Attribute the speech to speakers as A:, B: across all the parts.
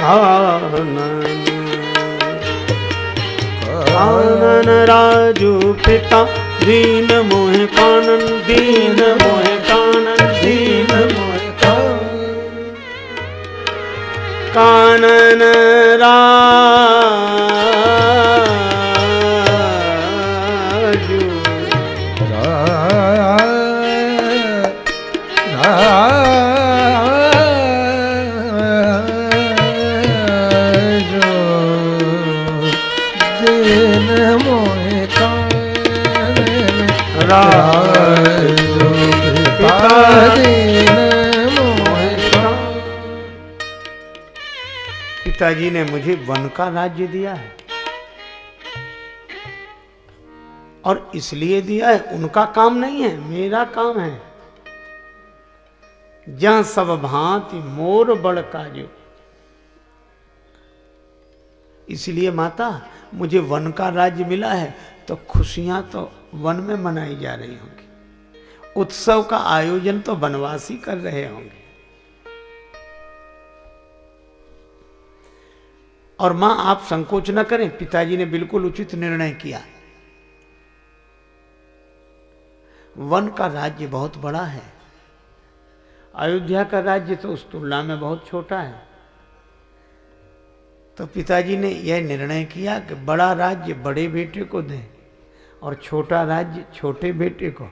A: कानन। कानन राजू पिता दीन मोह कानन दीन मोह कानन दीन मोह कानन। राजू पिताजी ने मुझे वन का राज्य दिया है। और इसलिए दिया है, उनका काम नहीं है, मेरा काम है। जहाँ सब भांति मोर बड़ काजो इसलिए माता, मुझे वन का राज्य मिला है तो खुशियाँ तो वन में मनाई जा रही होंगी। उत्सव का आयोजन तो वनवासी कर रहे होंगे। और माँ, आप संकोच न करें। पिताजी ने बिल्कुल उचित निर्णय किया। वन का राज्य बहुत बड़ा है। अयोध्या का राज्य तो उस तुलना में बहुत छोटा है। तो पिताजी ने यह निर्णय किया कि बड़ा राज्य बड़े बेटे को दें और छोटा राज्य छोटे बेटे को।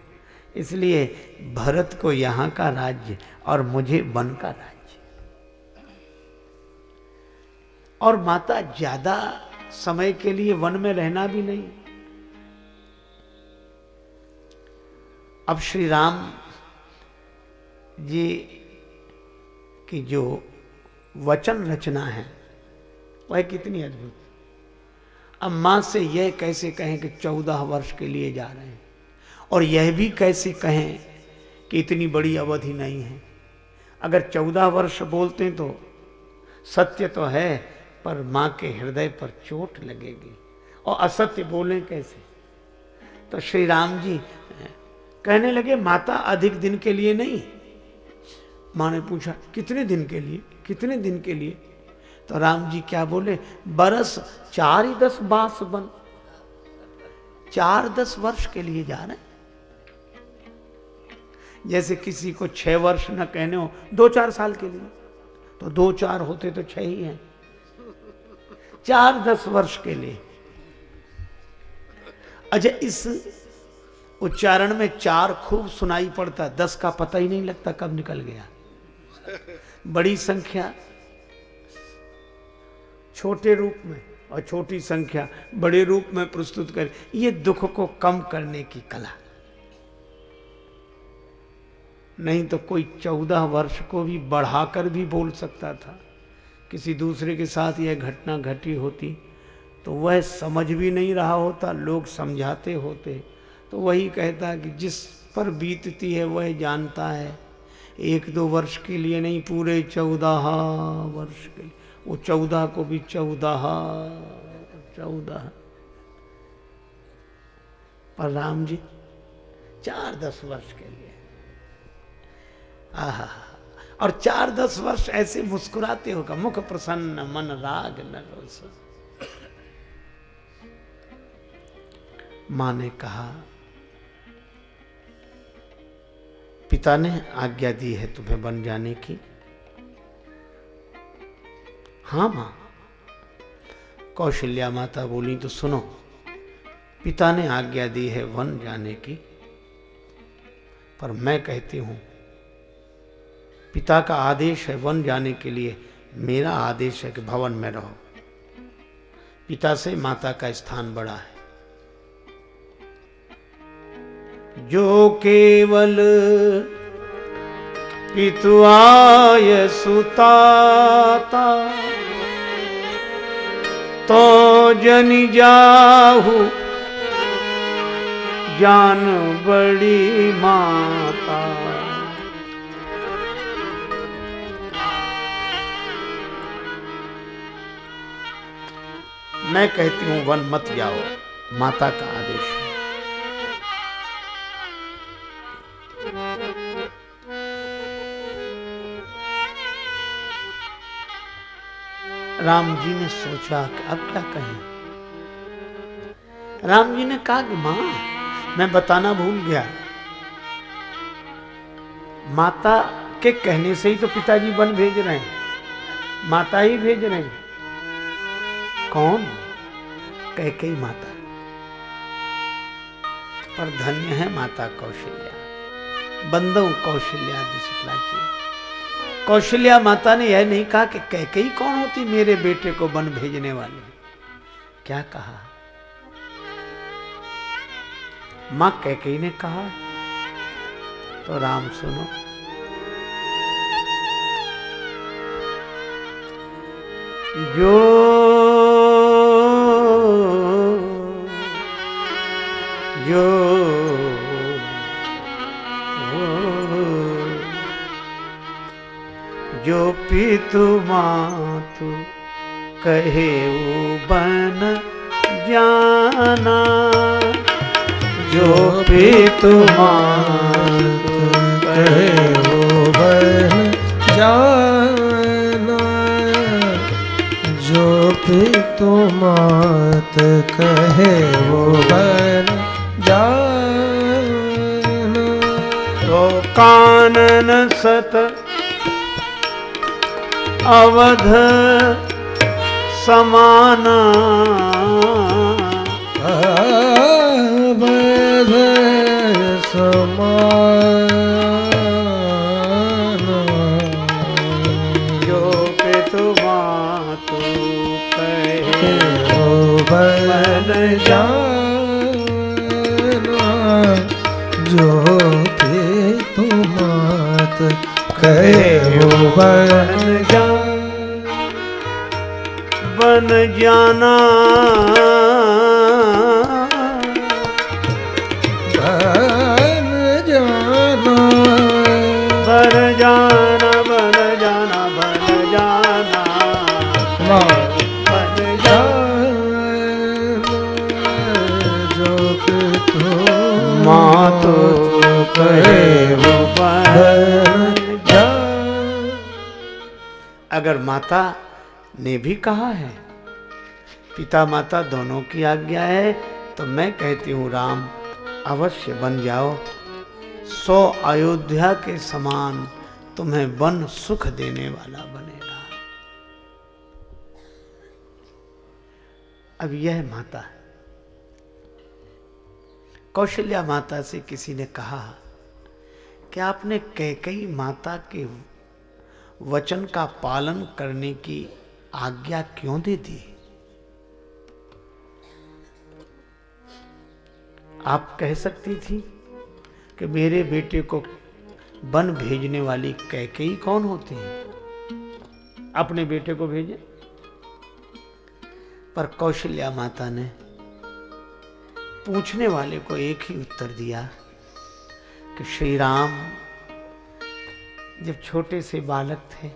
A: इसलिए भरत को यहाँ का राज्य और मुझे वन का राज्य। और माता ज़्यादा समय के लिए वन में रहना भी नहीं। अब श्री राम जी की जो वचन रचना है, वह कितनी अद्भुत। अब माँ से यह कैसे कहें कि चौदह वर्ष के लिए जा रहे हैं? और यह भी कैसे कहें कि इतनी बड़ी अवधि नहीं है? अगर चौदह वर्ष बोलते हैं तो सत्य तो है पर माँ के हृदय पर चोट लगेगी। और असत्य बोलें कैसे? तो श्री राम जी कहने लगे, माता अधिक दिन के लिए नहीं। माँ ने पूछा, कितने दिन के लिए? कितने दिन के लिए? तो राम जी क्या बोले, बरस चार ही दस बास बन। चार दस वर्ष के लिए जा रहे जैसे किसी को छह वर्ष न कहने हो, दो चार साल के लिए। तो दो चार होते तो छह ही हैं। चार दस वर्ष के लिए। अच्छा इस उच्चारण में चार खूब सुनाई पड़ता, दस का पता ही नहीं लगता कब निकल गया। बड़ी संख्या, छोटे रूप में, और छोटी संख्या, बड़े रूप में प्रस्तुत कर। ये दुख को कम करने की कला। नहीं तो कोई चौदह वर्ष को भी बढ़ाकर भी बोल सकता था। किसी दूसरे के साथ यह घटना घटी होती तो वह समझ भी नहीं रहा होता, लोग समझाते होते। तो वही कहता कि जिस पर बीतती है, वह जानता है। एक दो वर्ष के लिए नहीं, पूरे चौदह वर्ष के लिए। वो चौदह को भी चौदह चौदह। पर राम जी, चार दस वर्ष के लिए। आहा। और चार दस वर्ष ऐसे मुस्कुराते होगा, मुख प्रसन्न, मन राग न माँ ने कहा, पिता ने आज्ञा दी है तुम्हें बन जाने की। हाँ माँ, कौशल्या माता बोली तो सुनो, पिता ने आज्ञा दी है वन जाने की, पर मैं कहती हूँ पिता का आदेश है वन जाने के लिए, मेरा आदेश है कि भवन में रहो। पिता से माता का स्थान बड़ा है। जो केवल पितुआय सुताता तो जन जाहु जान बड़ी माता। मैं कहती हूँ, वन मत जाओ। माता का आदेश। है राम जी ने सोचा कि अब क्या कहें? राम जी ने कहा कि माँ, मैं बताना भूल गया। माता के कहने से ही तो पिताजी वन भेज रहे हैं। माता ही भेज रहे हैं। कौन? कह कई माता। पर धन्य है माता कौशल्या। बंदो कौशल्या दिशला कौशल्या माता ने यह नहीं कहा कि कैकई कौन होती मेरे बेटे को बन भेजने वाली। क्या कहा? माँ कैकई ने कहा तो राम सुनो। जो जो पितु मातु कहे बन जाना। जो पितु मातु कहे बन
B: जाना। जो पितु मात कहे वो बन जाना।
A: तो कानन सत अवध समाना।
B: अवध समान।
A: जो मातु कहे
B: ओ बन जाना। जो भी तुम मात कहे बन जा
A: बन जाना।
B: बन जाना।
A: बन जाना बन जाना बन जाना। बन
B: कि तू
A: माँ तो कहे वो अगर माता ने भी कहा है पिता माता दोनों की आज्ञा है तो मैं कहती हूँ, राम, अवश्य बन जाओ। सौ अयोध्या के समान तुम्हें वन सुख देने वाला बनेगा। अब यह माता है। कौशल्या माता से किसी ने कहा कि आपने कैकई माता के वचन का पालन करने की आज्ञा क्यों दे दी? आप कह सकती थी कि मेरे बेटे को वन भेजने वाली कैकई कौन होती है? अपने बेटे को भेजे। पर कौशल्या माता ने पूछने वाले को एक ही उत्तर दिया कि श्री राम जब छोटे से बालक थे,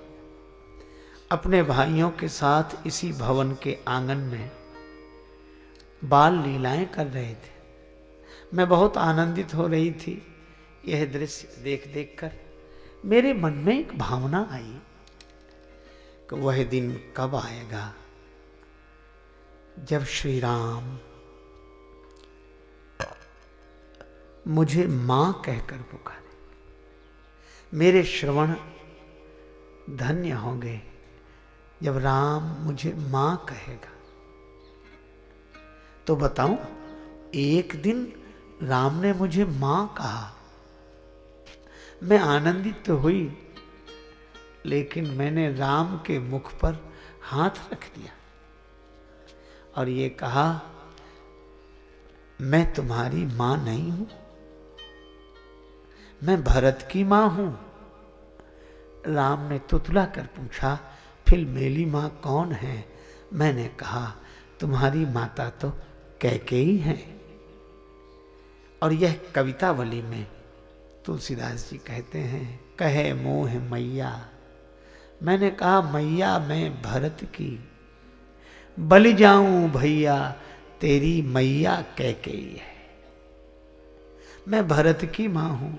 A: अपने भाइयों के साथ इसी भवन के आँगन में बाल लीलाएँ कर रहे थे। मैं बहुत आनंदित हो रही थी यह दृश्य देख देख कर मेरे मन में एक भावना आई कि वह दिन कब आएगा। जब श्री राम मुझे माँ कहकर पुकारे, मेरे श्रवण धन्य होंगे जब राम मुझे माँ कहेगा। तो बताऊँ, एक दिन राम ने मुझे माँ कहा। मैं आनंदित तो हुई, लेकिन मैंने राम के मुख पर हाथ रख दिया और ये कहा, मैं तुम्हारी माँ नहीं हूँ। मैं भरत की माँ हूँ। राम ने तुतला कर पूछा, फिर मेरी माँ कौन है? मैंने कहा, तुम्हारी माता तो कैके ही है। और यह कवितावली में तुलसीदास जी कहते हैं, कहे मोह मैया, मैंने कहा, मैया, मैं भरत की, बलि जाऊँ भैया, तेरी मैया कैकेयी है मैं भरत की माँ हूँ,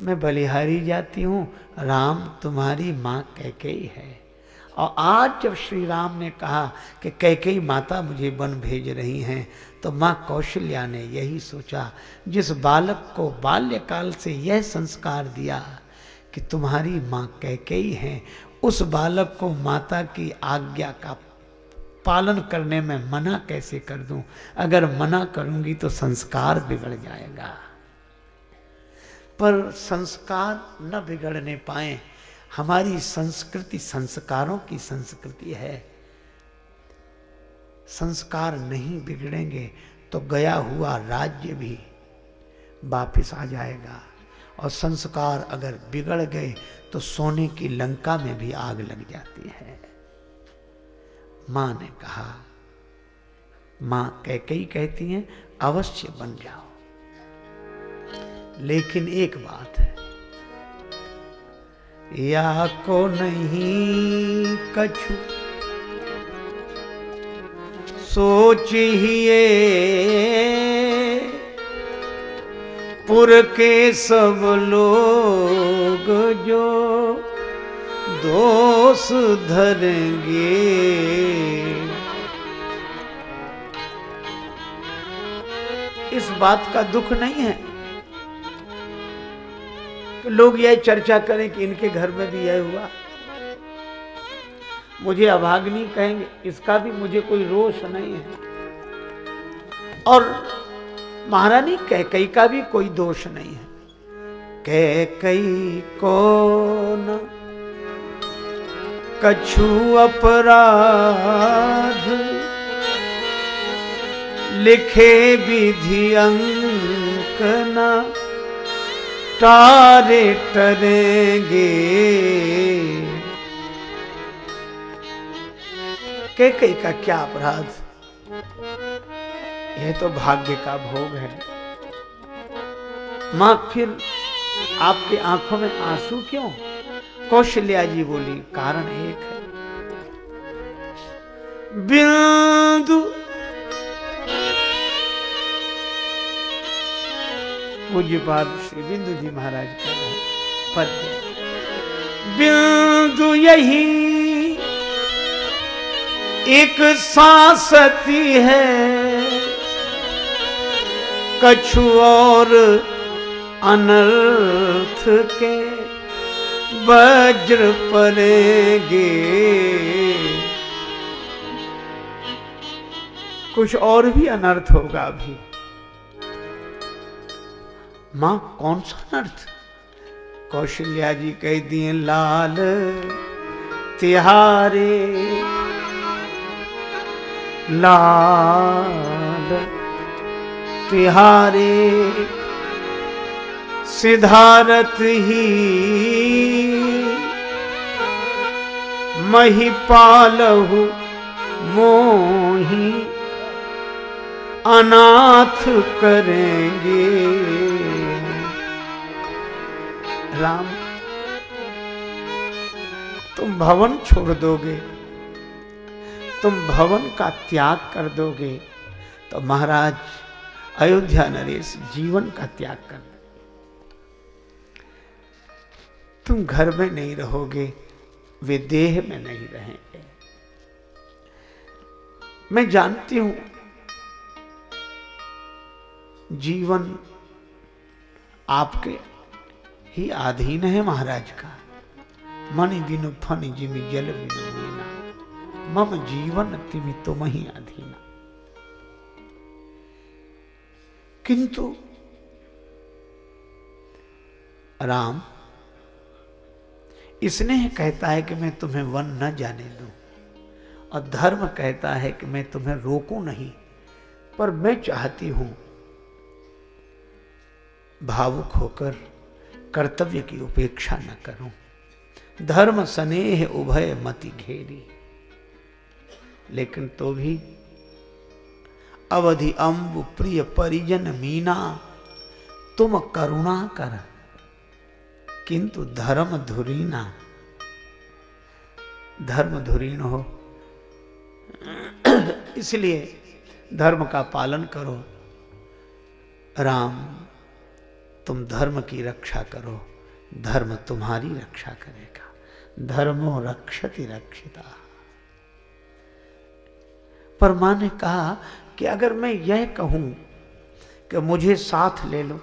A: मैं बलिहारी जाती हूँ, राम तुम्हारी माँ कैकेयी है और आज जब श्री राम ने कहा कि कैकई माता मुझे वन भेज रही हैं तो माँ कौशल्या ने यही सोचा, जिस बालक को बाल्यकाल से यह संस्कार दिया कि तुम्हारी माँ कैकई हैं, उस बालक को माता की आज्ञा का पालन करने में मना कैसे कर दूँ? अगर मना करूँगी तो संस्कार बिगड़ जाएगा। पर संस्कार न बिगड़ने पाए। हमारी संस्कृति संस्कारों की संस्कृति है। संस्कार नहीं बिगड़ेंगे तो गया हुआ राज्य भी वापिस आ जाएगा। और संस्कार अगर बिगड़ गए तो सोने की लंका में भी आग लग जाती है। माँ ने कहा, माँ कई कहती हैं, अवश्य बन जाओ। लेकिन एक बात है, या को नहीं कछु सोच ही पुर के सब लोग जो दोष धरेंगे। इस बात का दुख नहीं है कि लोग यह चर्चा करें कि इनके घर में भी यह हुआ। मुझे अभाग्नि कहेंगे, इसका भी मुझे कोई रोष नहीं है। और महारानी कैकई का भी कोई दोष नहीं है। कह कैकई कौन? कछु अपराध लिखे विधि अंकना तारे टरेंगे। के कई का क्या अपराध? यह तो भाग्य का भोग है। माँ, फिर आपकी आँखों में आँसू क्यों? कौशल्या जी बोली, कारण एक है। बिंदु। पूज्यपाद श्री बिंदु जी महाराज का पद्य बिंदु यही एक सांसती है। कछु और अनर्थ के वज्र पड़ेंगे। कुछ और भी अनर्थ होगा अभी। माँ, कौन सा अनर्थ? कौशल्या जी कह दिए, लाल तिहारे लाल तिहारे सिधारत ही। महिपालहु मोही अनाथ करेंगे। राम तुम भवन छोड़ दोगे। तुम भवन का त्याग कर दोगे तो महाराज अयोध्या नरेश जीवन का त्याग कर तुम घर में नहीं रहोगे, वे देह में नहीं रहेंगे। मैं जानती हूँ, जीवन आपके ही अधीन है महाराज का। मणि बिनु फन जिमि जल बिनु। मीना मम जीवन तिमि तुम ही अधीन। किंतु राम स्नेह कहता है कि मैं तुम्हें वन न जाने दूँ, और धर्म कहता है कि मैं तुम्हें रोकूं नहीं, पर मैं चाहती हूँ भावुक होकर कर्तव्य की उपेक्षा न करूँ। धर्म स्नेह उभय मति घेरी। लेकिन तो भी अवधि अम्बु प्रिय परिजन मीना, तुम करुणा कर, किंतु धर्म धुरीना। धर्म धुरीण हो, इसलिए धर्म का पालन करो। राम, तुम धर्म की रक्षा करो, धर्म तुम्हारी रक्षा करेगा। धर्मो रक्षति रक्षिता। पर माँ ने कहा कि अगर मैं यह कहूँ कि मुझे साथ ले लो।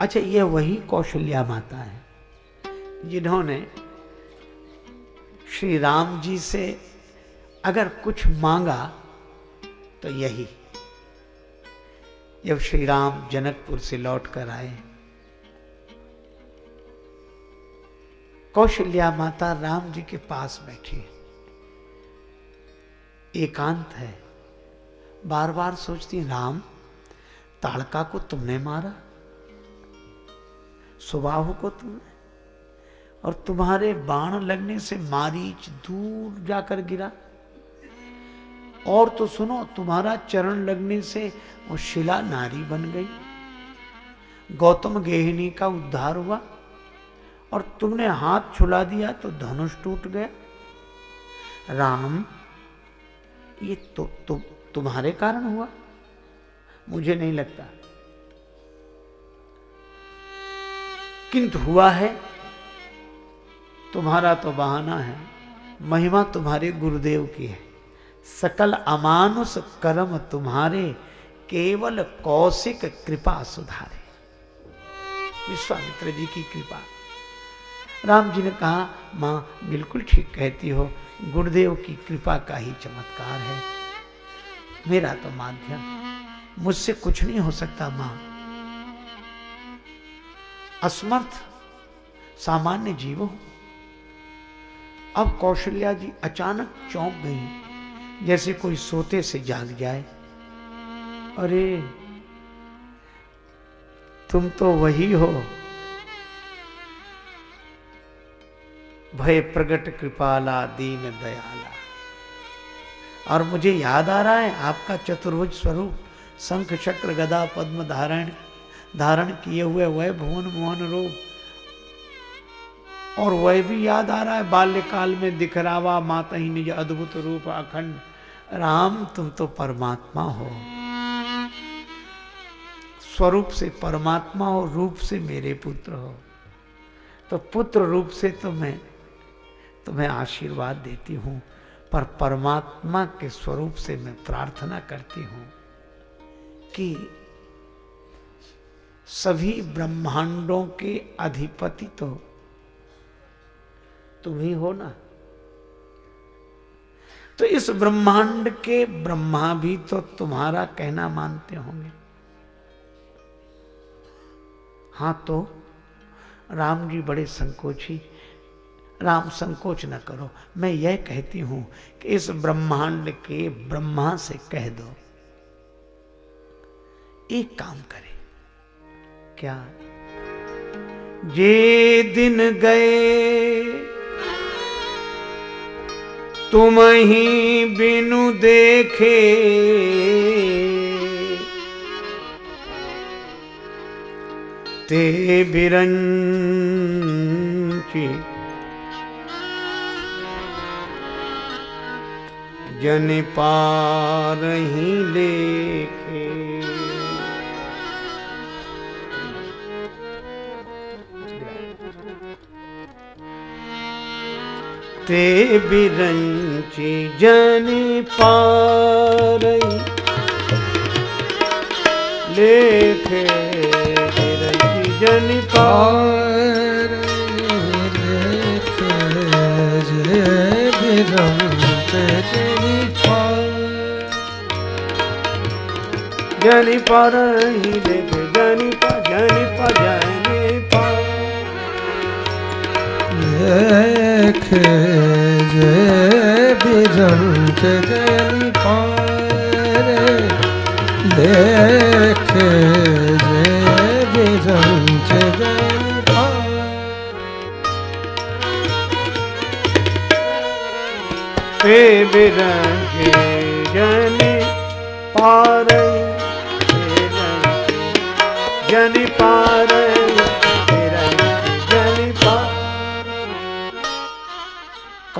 A: अच्छा यह वही कौशल्या माता है जिन्होंने श्री राम जी से अगर कुछ मांगा तो यही। जब श्री राम जनकपुर से लौट कर आए, कौशल्या माता राम जी के पास बैठी। एकांत है। बार बार सोचती, राम, ताड़का को तुमने मारा सुबाहु को तुमने, और तुम्हारे बाण लगने से मारीच दूर जाकर गिरा। और तो सुनो, तुम्हारा चरण लगने से वो शिला नारी बन गई। गौतम गेहिनी का उद्धार हुआ, और तुमने हाथ छुला दिया तो धनुष टूट गया। राम ये तो, तो तुम्हारे कारण हुआ। मुझे नहीं लगता। किंतु हुआ है तुम्हारा तो बहाना है। महिमा तुम्हारे गुरुदेव की है। सकल अमानुष कर्म तुम्हारे केवल कौशिक कृपा सुधारे। विश्वामित्र जी की कृपा। राम जी ने कहा माँ बिल्कुल ठीक कहती हो। गुरुदेव की कृपा का ही चमत्कार है। मेरा तो माध्यम, मुझसे कुछ नहीं हो सकता, माँ। असमर्थ, सामान्य जीव हूँ। अब कौशल्या जी अचानक चौंक गई, जैसे कोई सोते से जाग जाए। अरे, तुम तो वही हो। भय प्रगट कृपाला, दीन दयाला। और मुझे याद आ रहा है आपका चतुर्भुज स्वरूप, शंख, चक्र, गदा, पद्म धारण धारण किए हुए वह भुवन मोहन रूप। और वह भी याद आ रहा है बाल्यकाल में दिखरावा माता ही निज अद्भुत रूप अखंड। राम, तुम तो परमात्मा हो। स्वरूप से परमात्मा हो रूप से मेरे पुत्र हो। तो पुत्र रूप से तो मैं तुम्हें आशीर्वाद देती हूँ, पर परमात्मा के स्वरूप से मैं प्रार्थना करती हूँ कि सभी ब्रह्मांडों के अधिपति तो तुम ही हो ना? तो इस ब्रह्मांड के ब्रह्मा भी तो तुम्हारा कहना मानते होंगे। हाँ तो राम जी बड़े संकोची राम संकोच न करो। मैं यह कहती हूँ कि इस ब्रह्मांड के ब्रह्मा से कह दो। एक काम करे। क्या? जे दिन गए, तुम ही बिनु देखे, ते बिरंची जन पार ही लेखे। ते बिरंची जन पार लेखे। बिरंची जन पार जनी पर ही लेके जनी पा जनी पा जनी पा
B: लेख जय बिरंक जनि पारे लेख जय बिरंक जनि पारे।
A: पे बिरंगे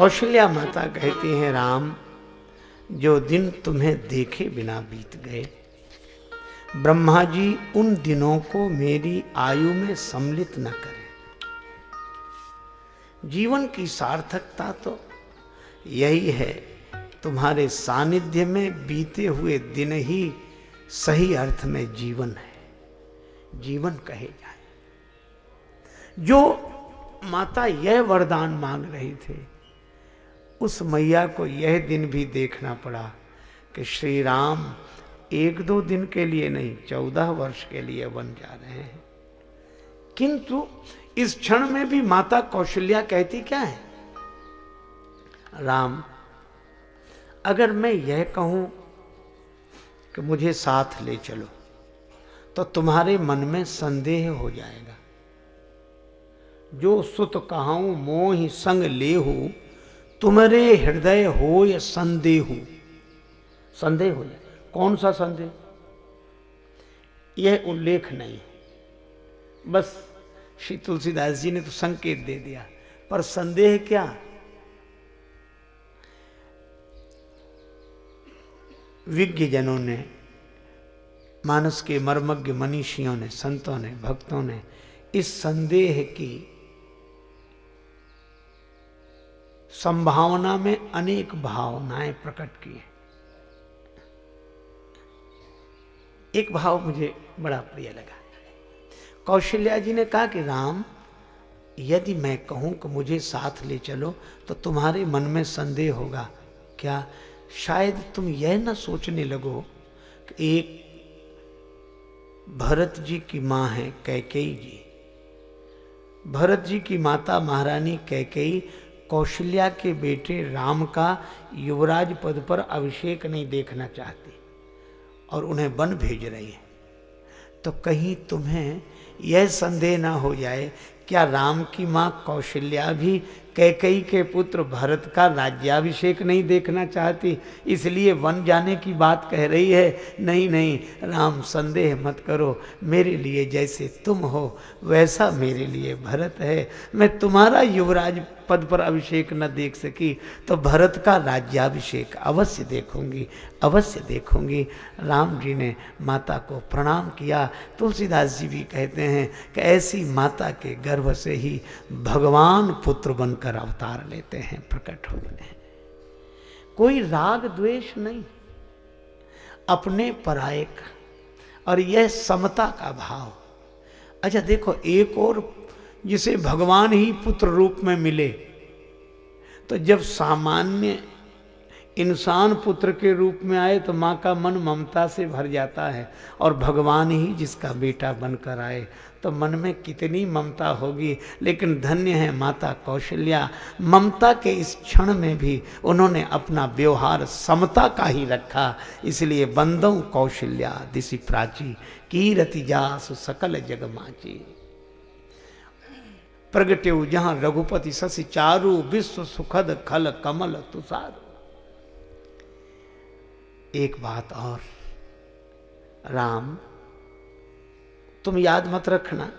A: कौशल्या माता कहती हैं, राम, जो दिन तुम्हें देखे बिना बीत गए, ब्रह्मा जी उन दिनों को मेरी आयु में सम्मिलित न करें। जीवन की सार्थकता तो यही है, तुम्हारे सानिध्य में बीते हुए दिन ही सही अर्थ में जीवन है। जीवन कहे जाए। जो माता यह वरदान मांग रही थे उस मैया को यह दिन भी देखना पड़ा कि श्री राम एक दो दिन के लिए नहीं, चौदह वर्ष के लिए बन जा रहे हैं। किंतु इस क्षण में भी माता कौशल्या कहती क्या है? राम, अगर मैं यह कहूँ कि मुझे साथ ले चलो तो तुम्हारे मन में संदेह हो जाएगा। जो सुत कहाऊं, मोह संग ले हो तुम्हारे हृदय हो या संदेह हो? संदेह हो जाए कौन सा संदेह? यह उल्लेख नहीं बस श्री तुलसीदास जी ने तो संकेत दे दिया। पर संदेह क्या? विज्ञ जनों ने, मानस के मर्मज्ञ मनीषियों ने, संतों ने, भक्तों ने इस संदेह की संभावना में अनेक भावनाएँ प्रकट की हैं। एक भाव मुझे बड़ा प्रिय लगा। कौशल्या जी ने कहा कि, राम, यदि मैं कहूँ कि मुझे साथ ले चलो तो तुम्हारे मन में संदेह होगा, क्या शायद तुम यह ना सोचने लगो कि एक भरत जी की माँ है कैकेयी जी। भरत जी की माता महारानी कैकेयी कौशल्या के बेटे राम का युवराज पद पर अभिषेक नहीं देखना चाहती और उन्हें वन भेज रही है। तो कहीं तुम्हें यह संदेह ना हो जाए, क्या राम की माँ कौशल्या भी कैकई के पुत्र भरत का राज्याभिषेक नहीं देखना चाहती, इसलिए वन जाने की बात कह रही है, नहीं नहीं, राम संदेह मत करो, मेरे लिए जैसे तुम हो, वैसा मेरे लिए भरत है। मैं तुम्हारा युवराज पद पर अभिषेक न देख सकी तो भरत का राज्याभिषेक अवश्य देखूँगी अवश्य देखूँगी। राम जी ने माता को प्रणाम किया। तुलसीदास जी भी कहते हैं कि ऐसी माता के गर्भ से ही भगवान पुत्र बनकर अवतार लेते हैं, प्रकट होते हैं। कोई राग द्वेष नहीं। अपने पराये का और यह समता का भाव। अच्छा देखो, एक और जिसे भगवान ही पुत्र रूप में मिले तो जब सामान्य इंसान पुत्र के रूप में आए तो माँ का मन ममता से भर जाता है और भगवान ही जिसका बेटा बनकर आए तो मन में कितनी ममता होगी। लेकिन धन्य है माता कौशल्या। ममता के इस क्षण में भी उन्होंने अपना व्यवहार समता का ही रखा। इसलिए बंदों कौशल्या दिशि प्राची, कीरति जास सकल जगमाची। प्रगटे जहाँ रघुपति शशि चारु, विश्व सुखद खल कमल तुषार। एक बात और। राम तुम याद मत रखना।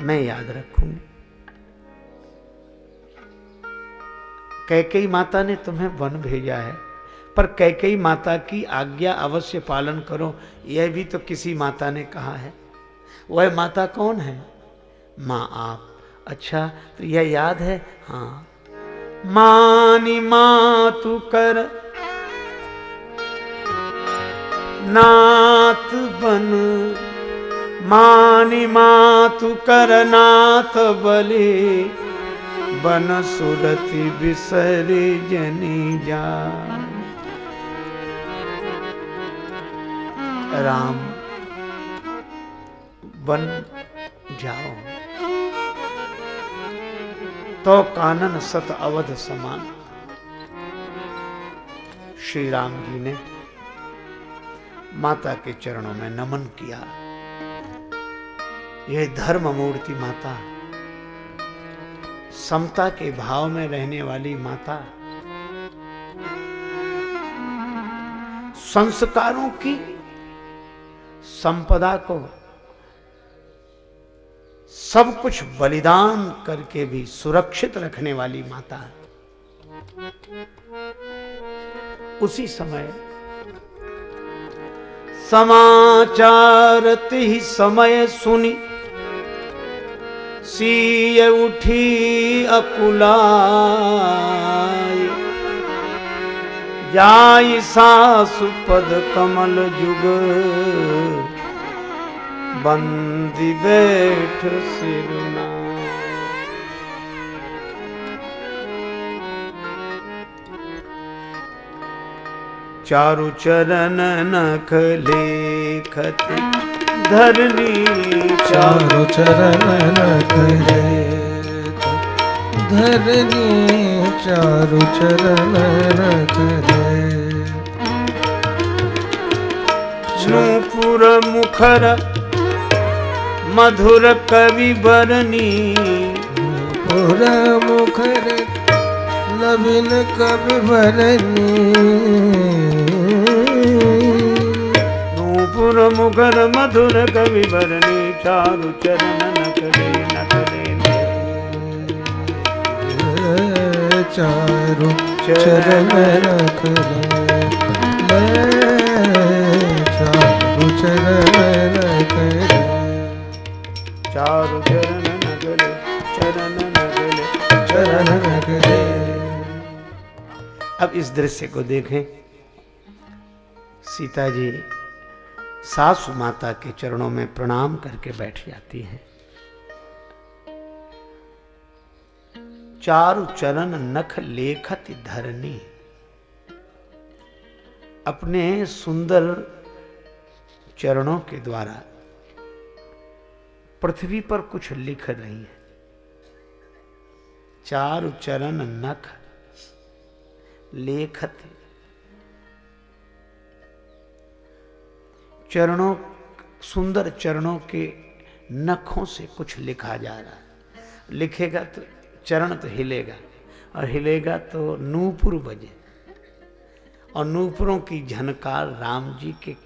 A: मैं याद रखूँगी। कैकई माता ने तुम्हें वन भेजा है, पर कैकई माता की आज्ञा अवश्य पालन करो, यह भी तो किसी माता ने कहा है। वह माता कौन है? माँ आप। अच्छा तो यह याद है? हाँ। मानी माँ तू कर नाथ बन, मानी मातु कर नाथ बलि, बन सुरति बिसरी जनी जा राम, बन जाओ। तो कानन सत अवध समान। श्री राम जी ने माता के चरणों में नमन किया। यह धर्म मूर्ति माता, समता के भाव में रहने वाली माता, संस्कारों की संपदा को सब कुछ बलिदान करके भी सुरक्षित रखने वाली माता। उसी समय समाचार ही समय सुनी। सीय उठी अकुलाई। जाई सासु पद कमल जुग। बंदी बैठ सिरना चारु चरण नख लेखत धरनी
B: चारु चरण नख धरनी चारु चरण नख
A: नूपुर मुखर मधुर कवि बरनी।
B: पुर मुखर लबिन कवि भरनी
A: नूपुर मुखर मधुर कवि बरनी चारु चरण नकले नकले
B: चारु चरण चारु चरण
A: चारु चरण चरण
B: चरण
A: अब इस दृश्य को देखें। सीता जी सासु माता के चरणों में प्रणाम करके बैठ जाती हैं। चारु चरण नख लेखत धरनी। अपने सुंदर चरणों के द्वारा पृथ्वी पर कुछ लिख रही है। चारु चरण नख लेखत चरणों, सुंदर चरणों के नखों से कुछ लिखा जा रहा है। लिखेगा तो चरण तो हिलेगा, और हिलेगा तो नूपुर बजे। और नूपुरों की झनकार राम जी के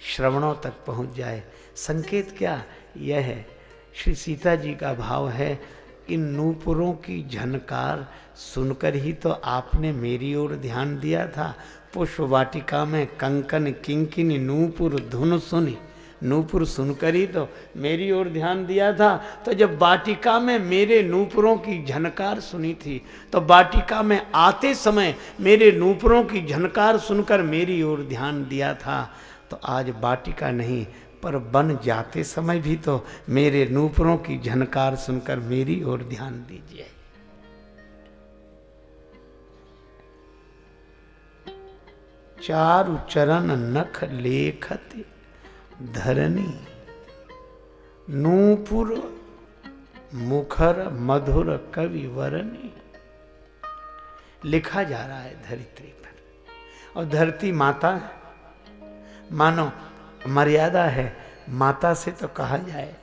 A: श्रवणों तक पहुँच जाए। संकेत क्या? यह है, श्री सीता जी का भाव है, इन नूपुरों की झनकार सुनकर ही तो आपने मेरी ओर ध्यान दिया था। पुष्प वाटिका में कंकन, किंकिनी, नूपुर धुन सुनी नूपुर सुनकर ही तो मेरी ओर ध्यान दिया था। तो जब वाटिका में मेरे नूपुरों की झनकार सुनी थी। तो वाटिका में आते समय मेरे नूपुरों की झनकार सुनकर मेरी ओर ध्यान दिया था। तो आज बाटिका नहीं, पर बन जाते समय भी तो मेरे नूपुरों की झनकार सुनकर मेरी ओर ध्यान दीजिए। चारु चरण नख लेखत धरनी। नूपुर मुखर मधुर कवि वरनी। लिखा जा रहा है धरित्री पर। और धरती माता, मानो मर्यादा है, माता से तो कहा जाए।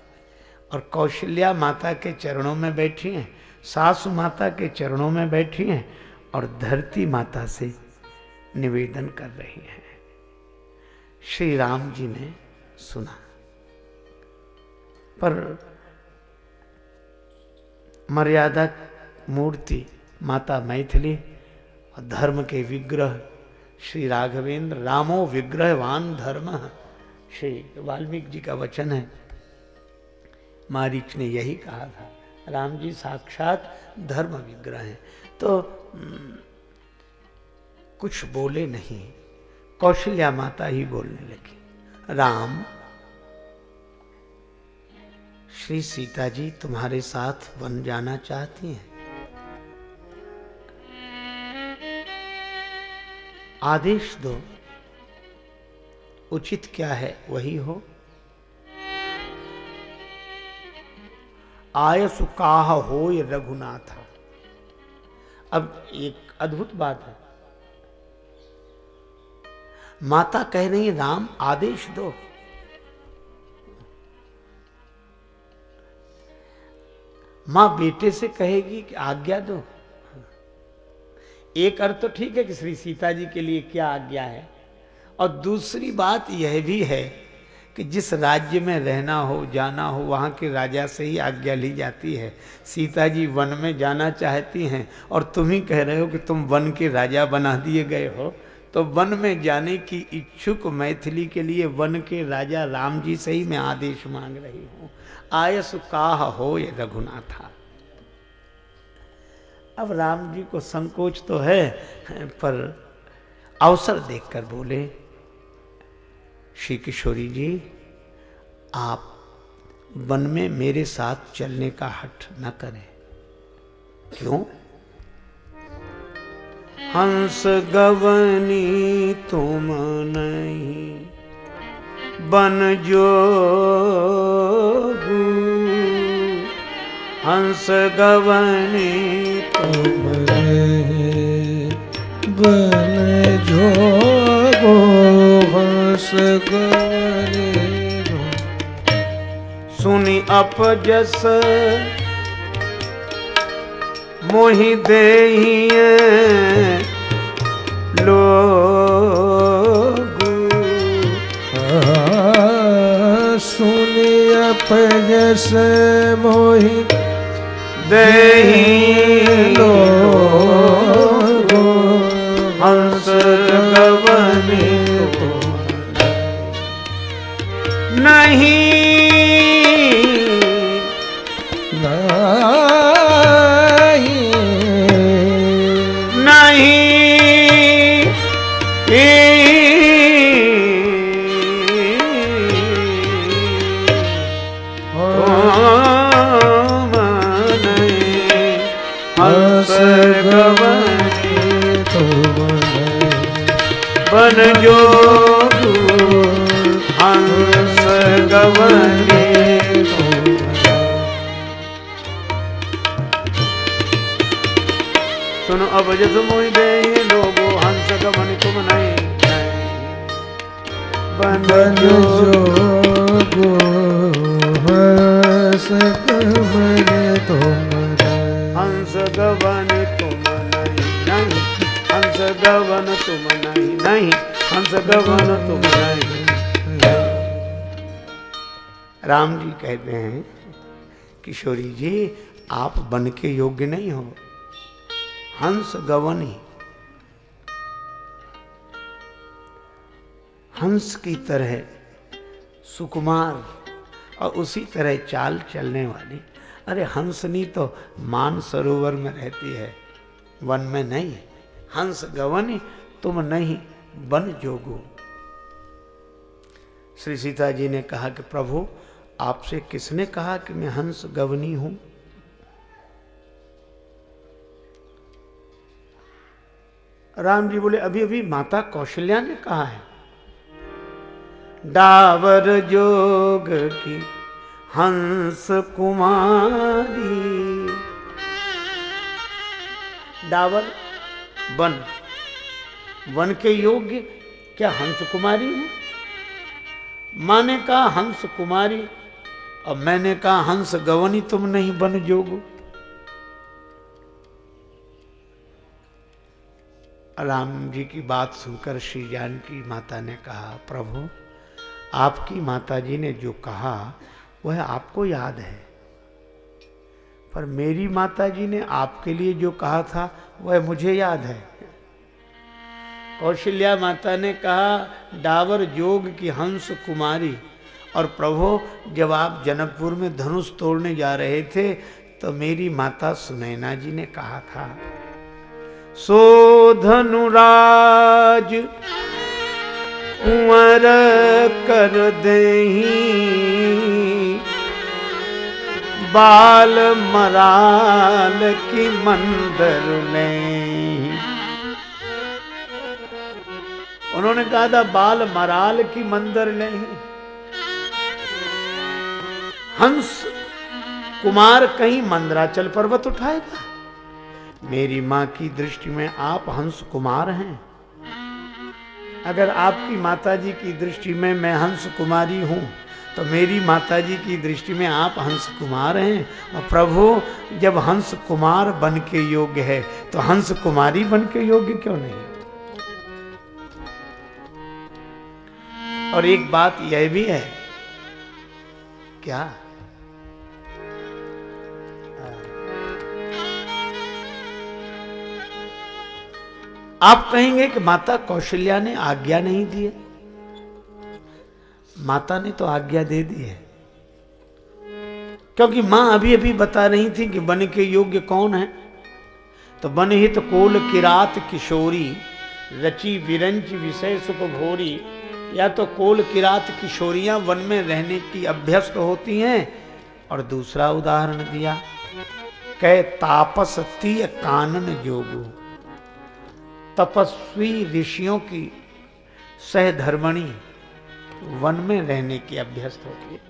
A: और कौशल्या माता के चरणों में बैठी हैं, सासु माता के चरणों में बैठी हैं, और धरती माता से निवेदन कर रही हैं। श्री राम जी ने सुना। पर मर्यादा मूर्ति माता मैथिली और धर्म के विग्रह श्री राघवेंद्र, रामो विग्रहवान धर्म। श्री वाल्मीकि जी का वचन है। मारीच ने यही कहा था। राम जी साक्षात धर्म विग्रह हैं। तो कुछ बोले नहीं, कौशल्या माता ही बोलने लगी। राम, श्री सीता जी तुम्हारे साथ वन जाना चाहती हैं। आदेश दो, उचित क्या है वही हो। आयसु काह हो रघुनाथ। अब एक अद्भुत बात है। माता कह रही है राम आदेश दो। माँ बेटे से कहेगी कि आज्ञा दो। एक अर्थ तो ठीक है कि श्री सीता जी के लिए क्या आज्ञा है। और दूसरी बात यह भी है कि जिस राज्य में रहना हो, जाना हो, वहाँ के राजा से ही आज्ञा ली जाती है। सीता जी वन में जाना चाहती हैं और तुम ही कह रहे हो कि तुम वन के राजा बना दिए गए हो। तो वन में जाने की इच्छुक मैथिली के लिए वन के राजा राम जी से ही मैं आदेश मांग रही हूँ। आयस काह हो ये रघुनाथा। अब राम जी को संकोच तो है, पर अवसर देखकर बोले, श्री किशोरी जी, आप वन में मेरे साथ चलने का हट न करें। क्यों? हंस गवनी तुम नहीं, बन जो हंस गवनी
B: तुम नहीं, बन जो हंस गवनी
A: सुनि अपजस मोहि दे लोग।
B: सुनिय पयस मोहि
A: दही
B: लोग।
A: हंस गवने नहीं किशोरी जी, आप बन के योग्य नहीं हो। हंस गवनी। हंस की तरह सुकुमार और उसी तरह चाल चलने वाली। अरे हंसनी तो मान सरोवर में रहती है, वन में नहीं। हंस गवनी, तुम नहीं, बन जोगो। श्री सीता जी ने कहा कि प्रभु आपसे किसने कहा कि मैं हंस गवनी हूँ? राम जी बोले, अभी अभी माता कौशल्या ने कहा है, डावर जोग की हंस कुमारी। डावर, वन। वन के योग्य क्या हंस कुमारी है? माने कहा, हंस कुमारी और मैंने कहा, हंस गवनी तुम नहीं बन जोगो। राम जी की बात सुनकर श्री जानकी माता ने कहा, प्रभु, आपकी माता जी ने जो कहा, वह आपको याद है। पर मेरी माता जी ने आपके लिए जो कहा था, वह मुझे याद है। कौशल्या माता ने कहा, डावर जोग की हंस कुमारी और प्रभु, जब आप जनकपुर में धनुष तोड़ने जा रहे थे तो मेरी माता सुनैना जी ने कहा था, सो धनुराज, कुंवर कर दही। बाल मराल की मंदिर नहीं उन्होंने कहा था, बाल मराल की मंदिर नहीं हंस कुमार कहीं मंदराचल पर्वत उठाएगा। मेरी माँ की दृष्टि में आप हंस कुमार हैं। अगर आपकी माताजी की दृष्टि में मैं हंस कुमारी हूँ तो मेरी माताजी की दृष्टि में आप हंस कुमार हैं। और प्रभु, जब हंस कुमार बन के योग्य है तो हंस कुमारी बन के योग्य क्यों नहीं? और एक बात यह भी है, क्या आप कहेंगे कि माता कौशल्या ने आज्ञा नहीं दी है? माता ने तो आज्ञा दे दी है। क्योंकि माँ अभी अभी बता रही थी कि बन के योग्य कौन है? तो बन हित कोल किरात किशोरी, रची विरंच विषय सुख भोरी। या तो कोल किरात किशोरियाँ वन में रहने की अभ्यस्त होती हैं और दूसरा उदाहरण दिया, कह तापस तीय कानन जोगु। तपस्वी ऋषियों की सहधर्मणी वन में रहने की अभ्यस्त होती है।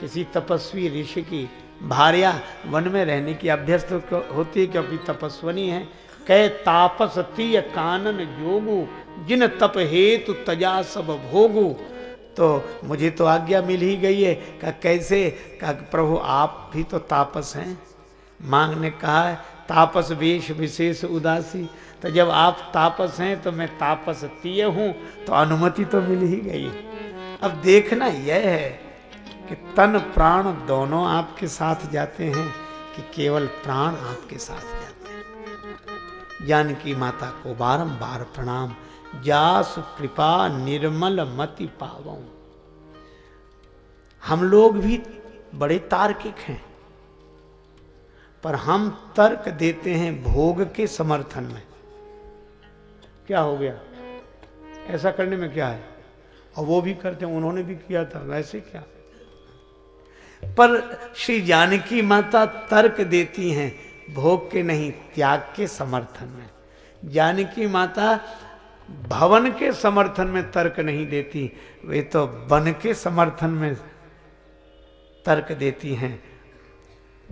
A: किसी तपस्वी ऋषि की भार्या वन में रहने की अभ्यस्त होती है? क्योंकि तपस्वनी है। कह, तापस तीय कानन जोगु, जिन तप हेतु तजा सब भोगु। तो मुझे तो आज्ञा मिल ही गई है। का कैसे? का प्रभु, आप भी तो तापस हैं। मांग ने कहा, तापस वेश विशेष उदासी। तो जब आप तापस हैं तो मैं तापस तीय हूँ तो अनुमति तो मिल ही गई। अब देखना यह है कि तन प्राण दोनों आपके साथ जाते हैं कि केवल प्राण आपके साथ जाते हैं। जानकी माता को बारंबार प्रणाम, जास कृपा निर्मल मति पावों हम लोग भी बड़े तार्किक हैं, पर हम तर्क देते हैं भोग के समर्थन में। क्या हो गया? ऐसा करने में क्या है? और वो भी करते हैं, उन्होंने भी किया था, वैसे क्या? पर श्री जानकी माता तर्क देती हैं, भोग के नहीं, त्याग के समर्थन में। जानकी माता भवन के समर्थन में तर्क नहीं देती, वे तो बन के समर्थन में तर्क देती हैं।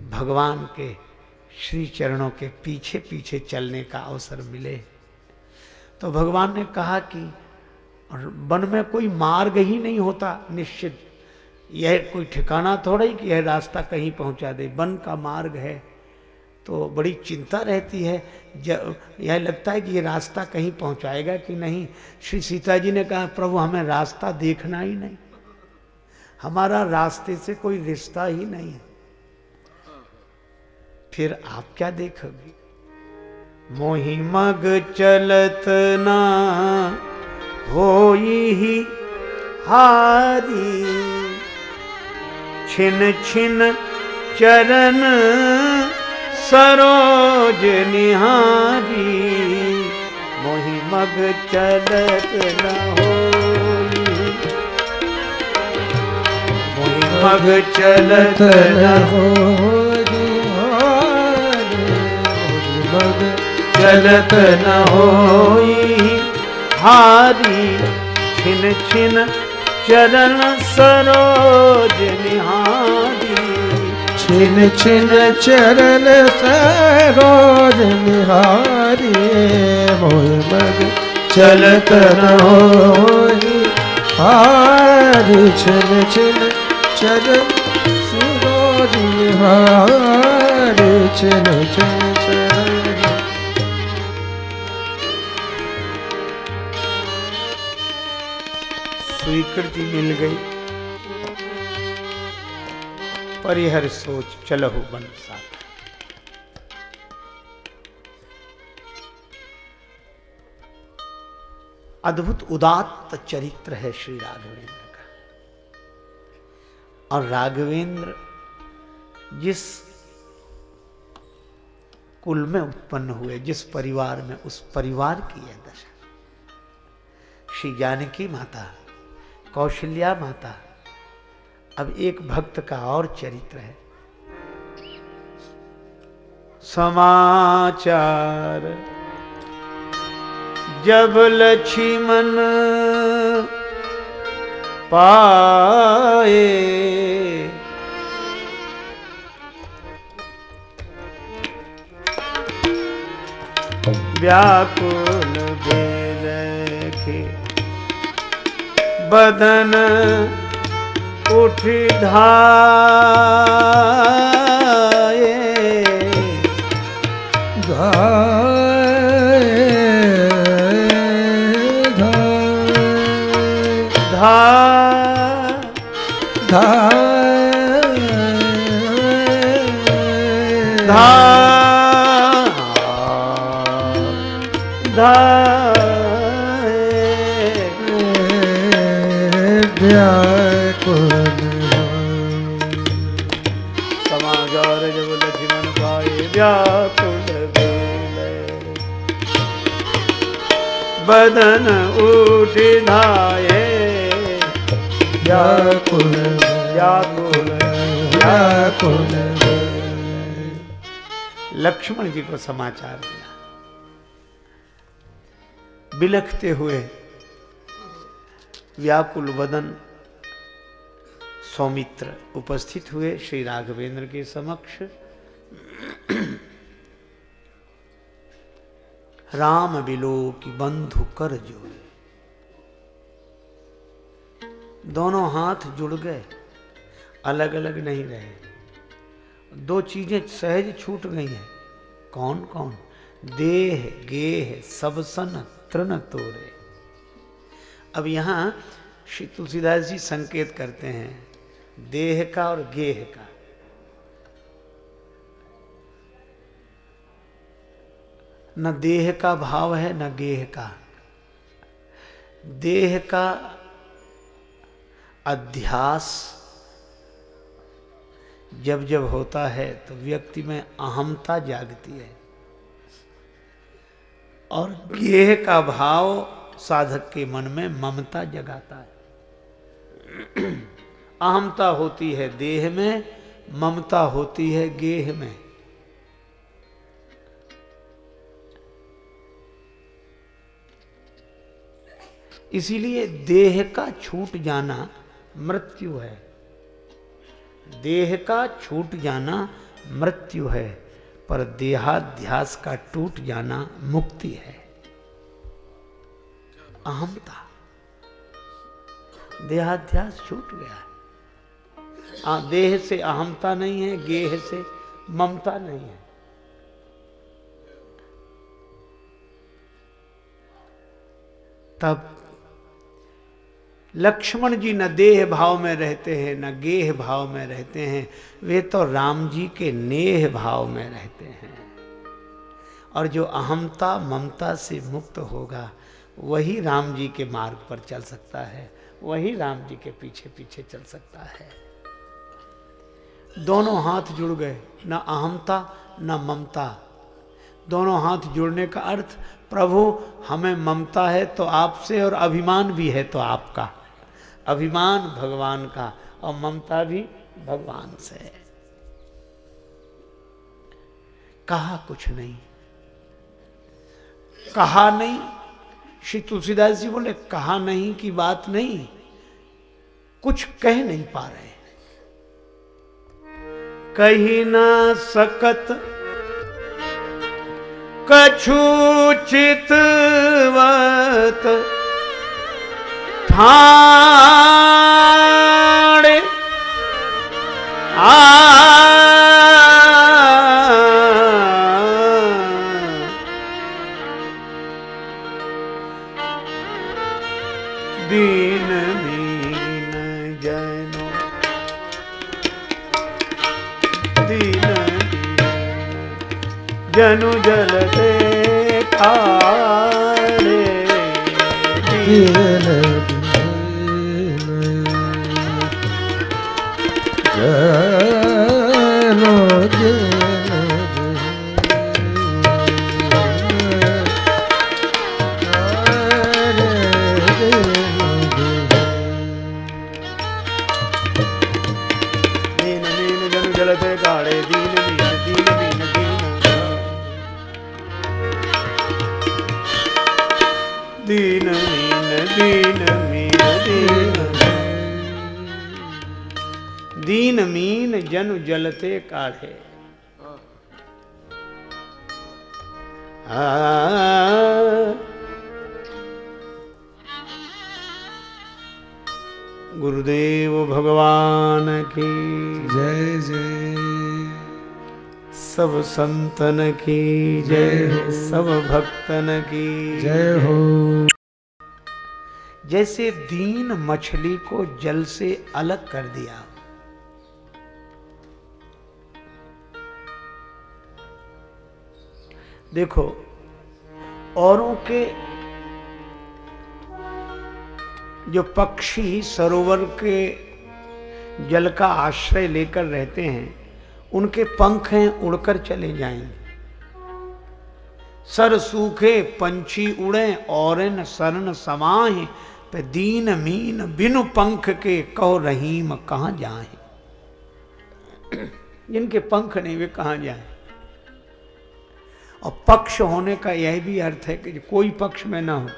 A: भगवान के श्री चरणों के पीछे पीछे चलने का अवसर मिले। तो भगवान ने कहा कि वन में कोई मार्ग ही नहीं होता निश्चित। यह कोई ठिकाना थोड़ा ही कि यह रास्ता कहीं पहुँचा दे। वन का मार्ग है तो बड़ी चिंता रहती है। यह लगता है कि ये रास्ता कहीं पहुंचाएगा कि नहीं? श्री सीता जी ने कहा, प्रभु, हमें रास्ता देखना ही नहीं। हमारा रास्ते से कोई रिश्ता ही नहीं है। फिर आप क्या देखोगे? मोही मग चलत ना हो ही हारी। छिन छिन चरण सरोज निहारी, मोहि मग चलत न हो मोहि मग चलत न हो मग चलत न हो हारी छिन छिन चरण सरोज निहारी।
B: छिन छिन चरण सरोज निहारी। मग चलत रहोई हारी छिन छिन चरण सरोज निहारी। छिन छिन चरण
A: स्वीकृति मिल गई। परिहर सोच चलहु बन साथ। अद्भुत, उदात्त चरित्र है श्री राघवेंद्र का। और राघवेंद्र जिस कुल में उत्पन्न हुए, जिस परिवार में, उस परिवार की यह दशा। श्री जानकी माता कौशल्या माता, अब एक भक्त का और चरित्र है। समाचार। जब लक्ष्मण पाए, व्याकुल बेलखे बदन उठ धाये। धा समाचार बदन उठ धाये
B: व्याकुल
A: व्याकुल
B: व्याकुल
A: लक्ष्मण जी को समाचार दिया। बिलखते हुए व्याकुल वदन सौमित्र उपस्थित हुए श्री राघवेंद्र के समक्ष। राम बिलो की बंधु कर जोड़े दोनों हाथ जुड़ गए अलग अलग नहीं रहे। दो चीज़ें सहज छूट गई हैं। कौन कौन देह, गेह, सबसन, तृण तोरे। अब यहाँ श्री तुलसीदास जी संकेत करते हैं, देह का और गेह का। न देह का भाव है, न गेह का। देह का अध्यास जब जब होता है तो व्यक्ति में अहमता जागती है। और गेह का भाव साधक के मन में ममता जगाता है। अहमता होती है देह में, ममता होती है गेह में। इसीलिए देह का छूट जाना मृत्यु है। देह का छूट जाना मृत्यु है, पर देहाध्यास का टूट जाना मुक्ति है। अहमता देहाध्यास छूट गया है। आ, देह से अहमता नहीं है गेह से ममता नहीं है। तब लक्ष्मण जी न देह भाव में रहते हैं न गेह भाव में रहते हैं वे तो राम जी के नेह भाव में रहते हैं। और जो अहमता, ममता से मुक्त होगा, वही राम जी के मार्ग पर चल सकता है, वही राम जी के पीछे पीछे चल सकता है। दोनों हाथ जुड़ गए, न अहमता, न ममता। दोनों हाथ जुड़ने का अर्थ, प्रभु, हमें ममता है तो आपसे और अभिमान भी है तो आपका। अभिमान भगवान का और ममता भी भगवान से। कहा कुछ नहीं। कहा नहीं। श्री तुलसीदास जी बोले, कहा नहीं की बात नहीं। कुछ कह नहीं पा रहे कही ना सकत, कछु चितवत ठाणे दीन दीन मीन जनु जलते काढ़े। गुरुदेव भगवान की।
B: जय जय।
A: सब संतन की। जय
B: हो।
A: सब भक्तन की।
B: जय हो।
A: जैसे दीन मछली को जल से अलग कर दिया। देखो, औरों के जो पक्षी सरोवर के जल का आश्रय लेकर रहते हैं, उनके पंख हैं, उड़कर चले जाएँगे सर सूखे, पंछी उड़े और शरण समाहे पे दीन मीन बिनु पंख के कहो रहीम कहा जाए। जिनके पंख नहीं, वे कहा जाए? और पक्ष होने का यह भी अर्थ है कि कोई पक्ष में ना हो।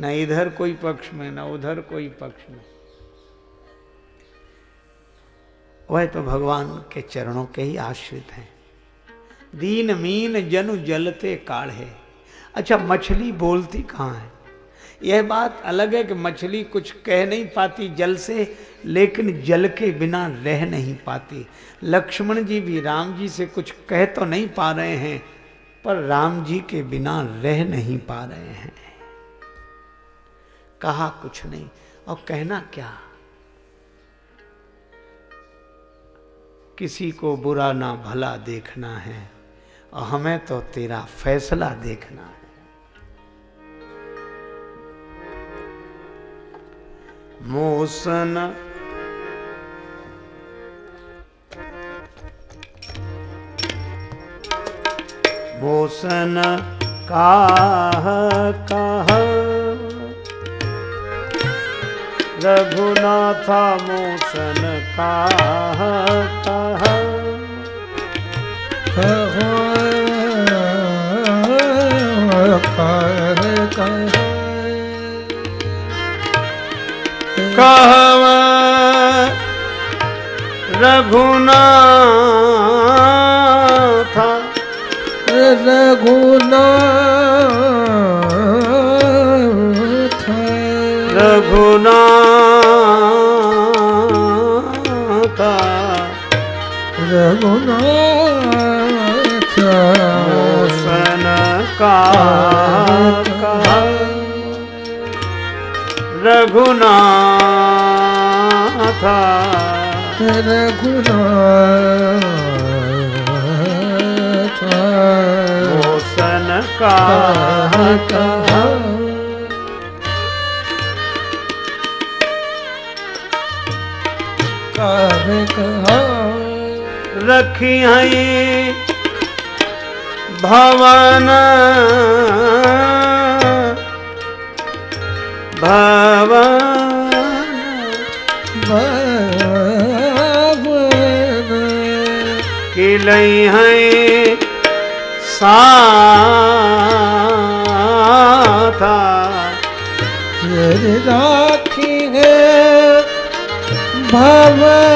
A: ना इधर कोई पक्ष में, ना उधर कोई पक्ष में। वह तो भगवान के चरणों के ही आश्रित हैं। दीन मीन जनु जलते काढ़े। अच्छा मछली बोलती कहाँ है? यह बात अलग है कि मछली कुछ कह नहीं पाती जल से, लेकिन जल के बिना रह नहीं पाती। लक्ष्मण जी भी राम जी से कुछ कह तो नहीं पा रहे हैं, पर राम जी के बिना रह नहीं पा रहे हैं। कहा कुछ नहीं, और कहना क्या? किसी को बुरा ना भला देखना है, और हमें तो तेरा फैसला देखना है। मोसन मोसन काह कह रघुनाथा मोसन काह कह
B: कहो कह
A: कहव रघुनाथा।
B: रघुनाथ।
A: रघुनाथा।
B: रघुनाथ।
A: मोसन का रघुनाथा।
B: रघुनाथ
A: मोसन का
B: कह कहा?
A: रखी है भवन। भवन। किलई है साथा।
B: तेरे राखी है भवन।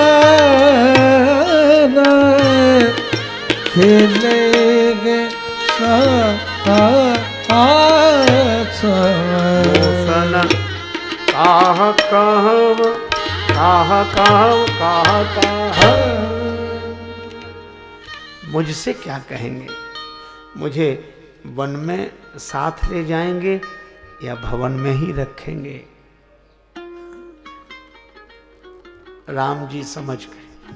B: खेलेंगे
A: मोसन काह कहव काह काह काह मुझसे क्या कहेंगे? मुझे वन में साथ ले जाएँगे या भवन में ही रखेंगे? राम जी समझ गए।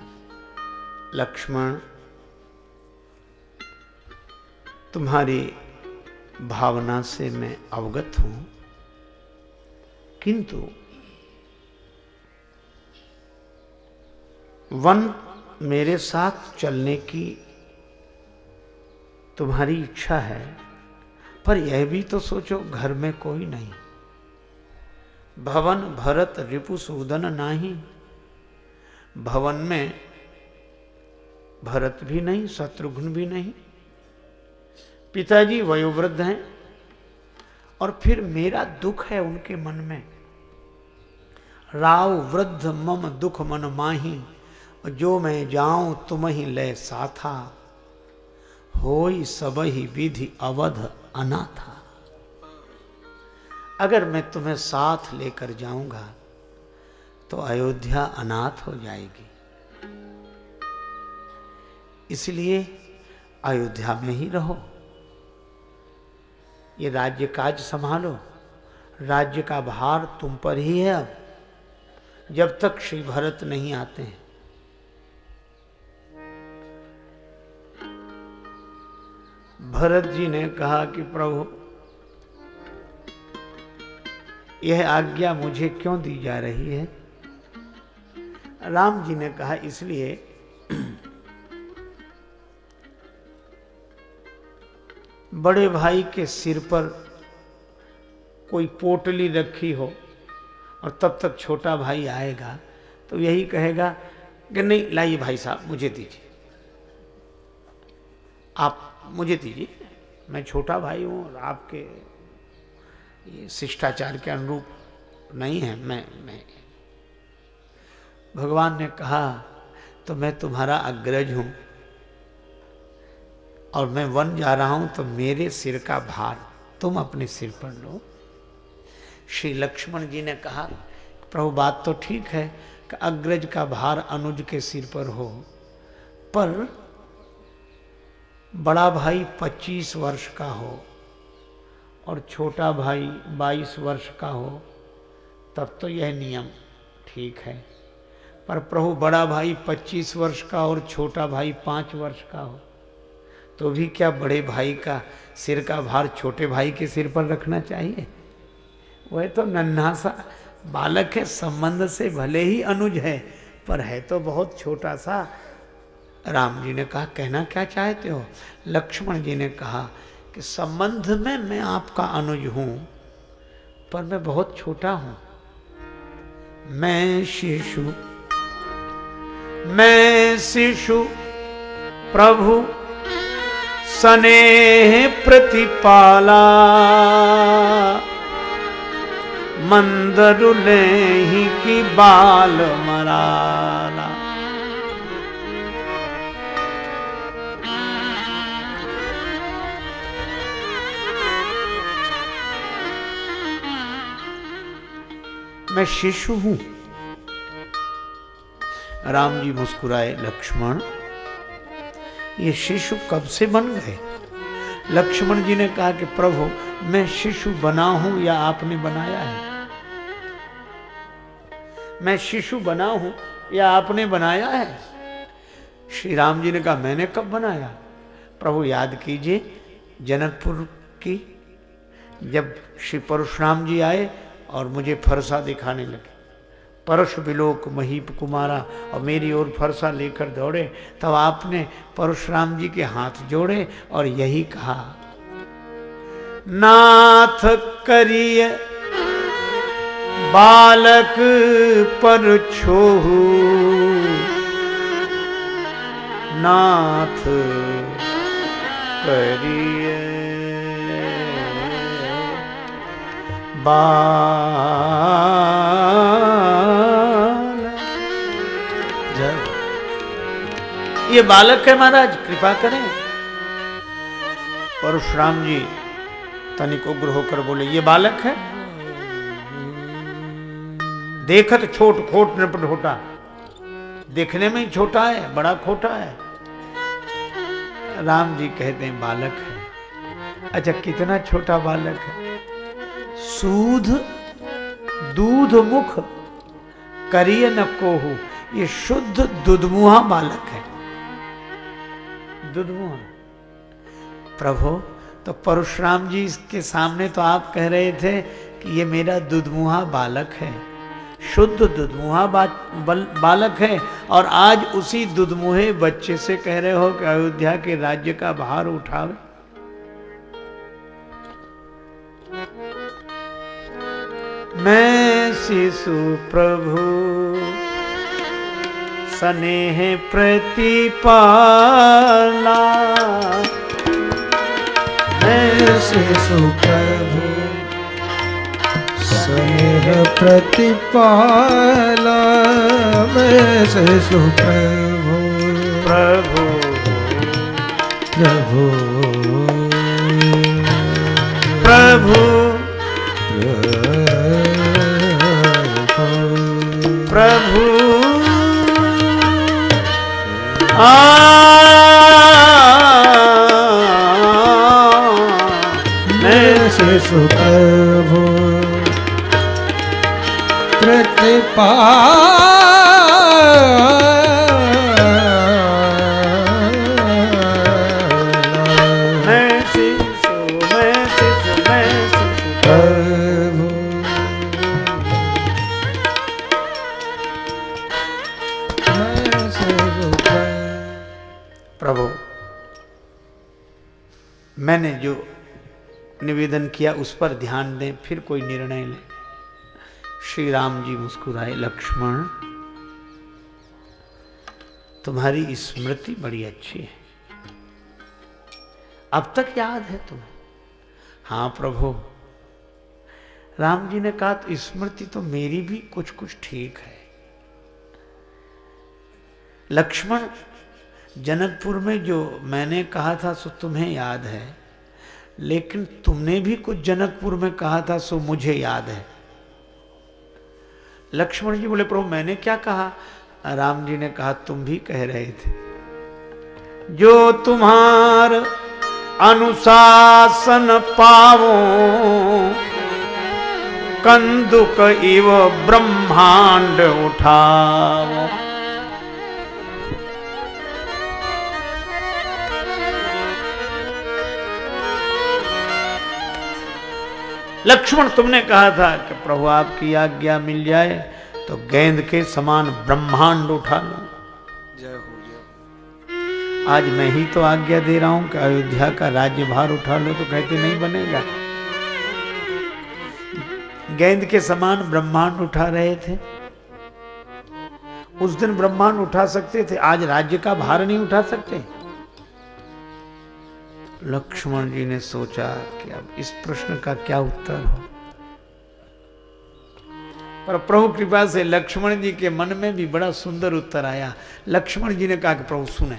A: लक्ष्मण, तुम्हारी भावना से मैं अवगत हूँ, किंतु वन मेरे साथ चलने की तुम्हारी इच्छा है, पर यह भी तो सोचो घर में कोई नहीं। भवन भरत रिपु सूदन नाही, भवन में भरत भी नहीं, शत्रुघ्न भी नहीं। पिताजी वयोवृद्ध हैं, और फिर मेरा दुख है उनके मन में। राव वृद्ध मम दुख मन माही, जो मैं जाऊँ तुम ही ले साथा। होई सब ही विधि अवध अनाथा। अगर मैं तुम्हें साथ लेकर जाऊँगा तो अयोध्या अनाथ हो जाएगी। इसलिए अयोध्या में ही रहो। ये राज्य काज संभालो। राज्य का भार तुम पर ही है अब। जब तक श्री भरत नहीं आते हैं भरत जी ने कहा कि प्रभु, यह आज्ञा मुझे क्यों दी जा रही है? राम जी ने कहा, इसलिए बड़े भाई के सिर पर कोई पोटली रखी हो और तब तक छोटा भाई आएगा तो यही कहेगा कि नहीं, लाइए भाई साहब, मुझे दीजिए। आप मुझे दीजिए। मैं छोटा भाई हूँ और आपके शिष्टाचार के अनुरूप नहीं है। मैं मैं। भगवान ने कहा तो मैं तुम्हारा अग्रज हूँ और मैं वन जा रहा हूँ तो मेरे सिर का भार तुम अपने सिर पर लो। श्री लक्ष्मण जी ने कहा, प्रभु, बात तो ठीक है कि अग्रज का भार अनुज के सिर पर हो, पर बड़ा भाई 25 वर्ष का हो और छोटा भाई 22 वर्ष का हो, तब तो यह नियम ठीक है। पर प्रभु बड़ा भाई 25 वर्ष का और छोटा भाई पाँच वर्ष का हो तो भी क्या बड़े भाई का सिर का भार छोटे भाई के सिर पर रखना चाहिए? वह तो नन्हा सा बालक है, संबंध से भले ही अनुज है, पर है तो बहुत छोटा सा राम जी ने कहा, कहना क्या चाहते हो? लक्ष्मण जी ने कहा कि संबंध में मैं आपका अनुज हूँ, पर मैं बहुत छोटा हूँ। मैं शिशु मैं शिशु प्रभु, स्नेह प्रतिपाला। मंदरुले ही की बाल मराला। मैं शिशु हूँ। राम जी मुस्कुराए, लक्ष्मण, ये शिशु कब से बन गए? लक्ष्मण जी ने कहा कि प्रभु, मैं शिशु बना हूँ या आपने बनाया है? मैं शिशु बना हूँ या आपने बनाया है? श्री राम जी ने कहा, मैंने कब बनाया? प्रभु, याद कीजिए, जनकपुर की, जब श्री परशुराम जी आए और मुझे फरसा दिखाने लगे। परश विलोक महीप कुमारा, और मेरी ओर फरसा लेकर दौड़े। तब आपने परशुराम जी के हाथ जोड़े और यही कहा, नाथ करिय बालक पर छोहू। नाथ बालक ये बालक है महाराज, कृपा करें। परशुराम जी तनिक उग्र होकर बोले, ये बालक है? देखत छोट खोट नपट होटा देखने में ही छोटा है, बड़ा खोटा है। राम जी कहते हैं, बालक है। अच्छा कितना छोटा बालक है? सूध दूध मुख करिय न कोहू। ये शुद्ध दुधमुहा बालक है। दुधमुहा। प्रभु तो परशुराम जी के सामने तो आप कह रहे थे कि ये मेरा दुधमुहा बालक है। शुद्ध दुधमुहा बालक है। और आज उसी दुधमुहे बच्चे से कह रहे हो कि अयोध्या के राज्य का भार उठावे। मैं शिशु प्रभु। स्नेह प्रतिपाला।
B: मैं शिशु प्रभु। स्नेह प्रतिपाला। मैं शिशु प्रभु।
A: प्रभु।
B: प्रभु।
A: प्रभु। प्रभु। आ।
B: शिशु प्रभु प्रतिपा
A: निवेदन किया, उस पर ध्यान दें, फिर कोई निर्णय लें। श्री राम जी मुस्कुराए, लक्ष्मण, तुम्हारी स्मृति बड़ी अच्छी है। अब तक याद है तुम्हें? हाँ प्रभु, राम जी ने कहा तो स्मृति तो मेरी भी कुछ कुछ ठीक है। लक्ष्मण, जनकपुर में जो मैंने कहा था, सो तुम्हें याद है। लेकिन तुमने भी कुछ जनकपुर में कहा था, सो मुझे याद है। लक्ष्मण जी बोले, प्रभु, मैंने क्या कहा? राम जी ने कहा, तुम भी कह रहे थे। जो तुम्हार अनुशासन पावो, कंदुक इव ब्रह्मांड उठाओ लक्ष्मण तुमने कहा था कि प्रभु आपकी आज्ञा मिल जाए तो गेंद के समान ब्रह्मांड उठा लो।
C: जय हो जय
A: आज मैं ही तो आज्ञा दे रहा हूँ कि अयोध्या का राज्य भार उठा लो तो कहते नहीं बनेगा। गेंद के समान ब्रह्मांड उठा रहे थे। उस दिन ब्रह्मांड उठा सकते थे आज राज्य का भार नहीं उठा सकते। लक्ष्मण जी ने सोचा कि अब इस प्रश्न का क्या उत्तर हो? पर प्रभु कृपा से लक्ष्मण जी के मन में भी बड़ा सुंदर उत्तर आया। लक्ष्मण जी ने कहा कि प्रभु सुने,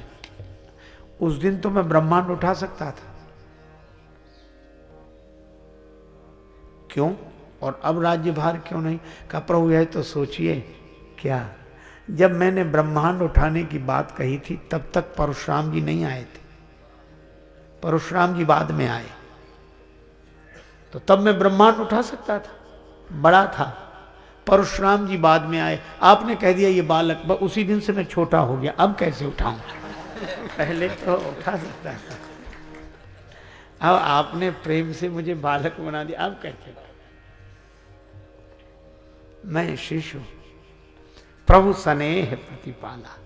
A: उस दिन तो मैं ब्रह्मांड उठा सकता था। क्यों? और अब राज्य भार क्यों नहीं? कहा, प्रभु यह तो सोचिए, क्या? जब मैंने ब्रह्मांड उठाने की बात कही थी, तब तक परशुराम जी नहीं आए थे। परशुराम जी बाद में आए। तो तब मैं ब्रह्मांड उठा सकता था। बड़ा था। परशुराम जी बाद में आए। आपने कह दिया ये बालक उसी दिन से मैं छोटा हो गया। अब कैसे उठाऊं? पहले तो उठा सकता था। अब आपने प्रेम से मुझे बालक बना दिया। अब कैसे? मैं शिशु प्रभु स्नेह प्रतिपाला।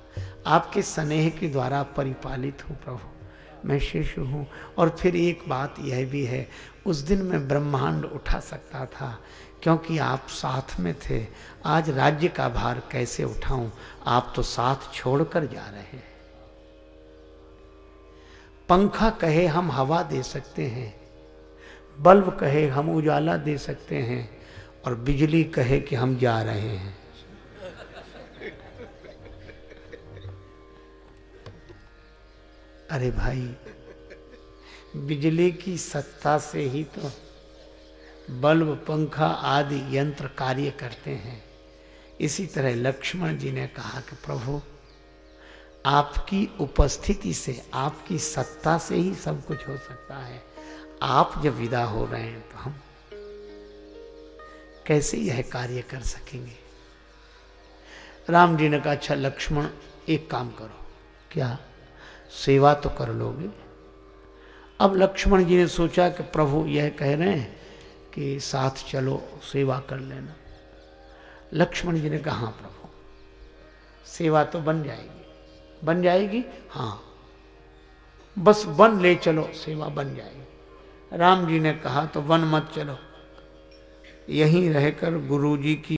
A: आपके स्नेह के द्वारा परिपालित हूँ प्रभु। मैं शिशु हूँ। और फिर एक बात यह भी है, उस दिन मैं ब्रह्मांड उठा सकता था, क्योंकि आप साथ में थे। आज राज्य का भार कैसे उठाऊं? आप तो साथ छोड़कर जा रहे हैं। पंखा कहे हम हवा दे सकते हैं, बल्ब कहे हम उजाला दे सकते हैं, और बिजली कहे कि हम जा रहे हैं। अरे भाई, बिजली की सत्ता से ही तो बल्ब, पंखा आदि यंत्र कार्य करते हैं। इसी तरह लक्ष्मण जी ने कहा कि प्रभु, आपकी उपस्थिति से, आपकी सत्ता से ही सब कुछ हो सकता है। आप जब विदा हो रहे हैं तो हम कैसे यह कार्य कर सकेंगे? राम जी ने कहा अच्छा लक्ष्मण, एक काम करो। क्या? सेवा तो कर लोगे। अब लक्ष्मण जी ने सोचा कि प्रभु यह कह रहे हैं कि साथ चलो, सेवा कर लेना। लक्ष्मण जी ने कहा हाँ प्रभु, सेवा तो बन जाएगी। बन जाएगी? हाँ। बस वन ले चलो, सेवा बन जाएगी। राम जी ने कहा तो वन मत चलो। यहीं रहकर गुरु जी की